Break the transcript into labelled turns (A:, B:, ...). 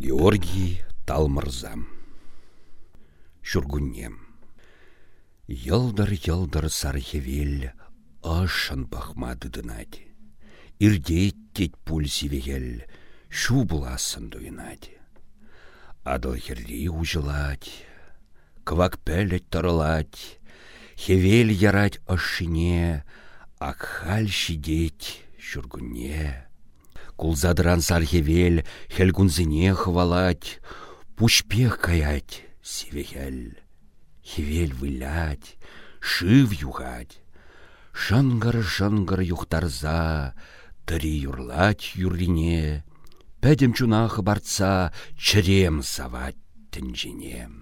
A: Георгий Талмырзам. Шургуннем. Йылдыр-йылдыр сархевел ашын бахмады дынады. Ирдеттет пуль сивегел, шу буласын дуйнады. Адыл херли ужылать, квак пәлет тарылать, хевел ярать ашыне, акхаль шидеть шургуне. Кулзадыран сархевел, хелгунзыне хвалать, пушпех каять сивегел. Хевел вылять, шив югать. Шангар-шангар юхтарза, тыри юрлать юрине, Пәдем чунахы барца, чырем савать тінжінем.